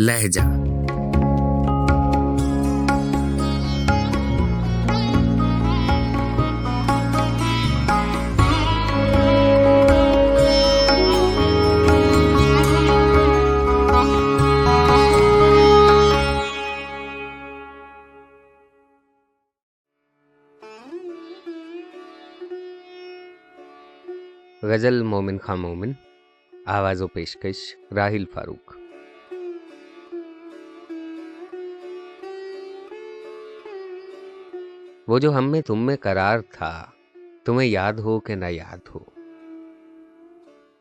لہجہ۔ غزل مومن خاں مومن آواز و پیشکش راہل فاروق۔ وہ جو ہم میں تم میں قرار تھا، تمہیں یاد ہو کہ نہ یاد ہو۔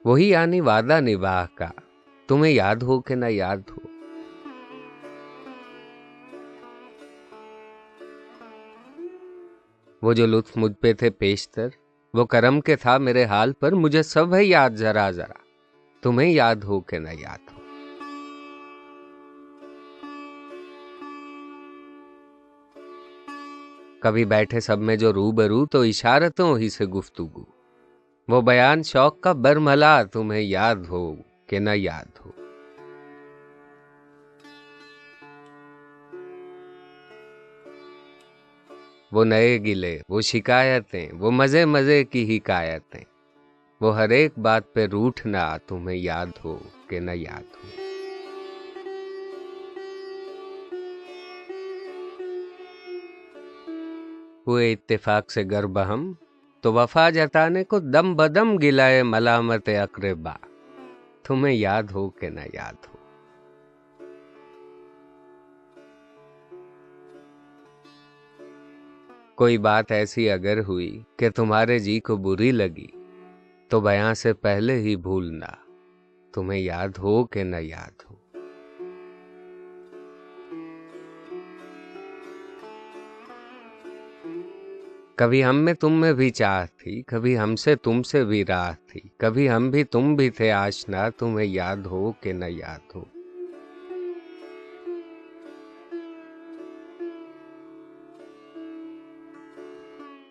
وہی یعنی وعدہ نباہ کا، تمہیں یاد ہو کہ نہ یاد ہو۔ وہ جو لطف مجھ پہ تھے پیشتر، وہ کرم کے تھا میرے حال پر، مجھے سب ہے یاد ذرا ذرا۔ تمہیں یاد ہو کہ نہ یاد ہو۔ کبھی بیٹھے سب میں جو رو برو تو اشارتوں ہی سے گفتگو۔ وہ بیان شوق کا برملا تمہیں یاد ہو کہ نہ یاد ہو۔ وہ نئے گلے، وہ شکایتیں، وہ مزے مزے کی حکایتیں۔ وہ ہر ایک بات پہ روٹھنا تمہیں یاد ہو کہ نہ یاد ہو۔ ہوئے اتفاق سے گر بہم، تو وفا جتانے کو دم بدم گلائے ملامت اقربا۔ تمہیں یاد ہو کہ نہ یاد ہو۔ کوئی بات ایسی اگر ہوئی کہ تمہارے جی کو بری لگی، تو بیاں سے پہلے ہی بھولنا تمہیں یاد ہو کہ نہ یاد ہو۔ کبھی ہم میں تم میں بھی چاہ تھی، کبھی ہم سے تم سے بھی راہ تھی، کبھی ہم بھی تم بھی تھے آشنا، تمہیں یاد ہو کہ نہ یاد ہو۔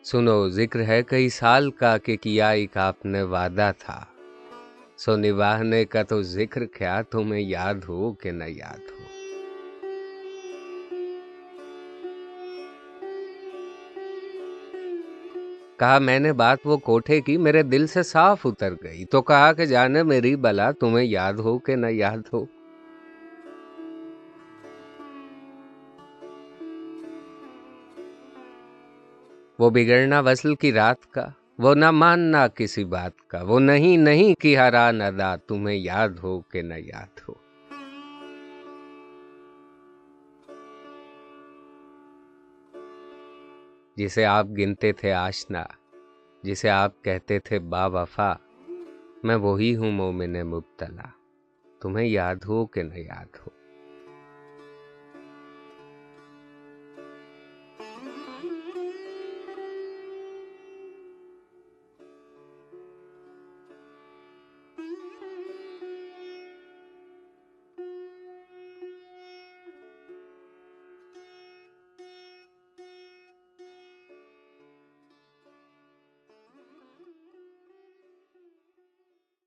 سنو، ذکر ہے کئی سال کا کہ کیا ایک آپ نے وعدہ تھا۔ سو نباہنے کا تو ذکر، کیا تمہیں یاد ہو کہ نہ یاد ہو؟ کہا میں نے بات وہ کوٹھے کی میرے دل سے صاف اتر گئی تو کہا کہ جانے میری بلا تمہیں یاد ہو کہ نہ یاد ہو۔ وہ بگڑنا وصل کی رات کا، وہ نہ ماننا کسی بات کا، وہ نہیں نہیں کی حران ادا تمہیں یاد ہو کہ نہ یاد ہو۔ جسے آپ گنتے تھے آشنا، جسے آپ کہتے تھے با وفا، میں وہی ہوں مومن مبتلا۔ تمہیں یاد ہو کہ نہ یاد ہو؟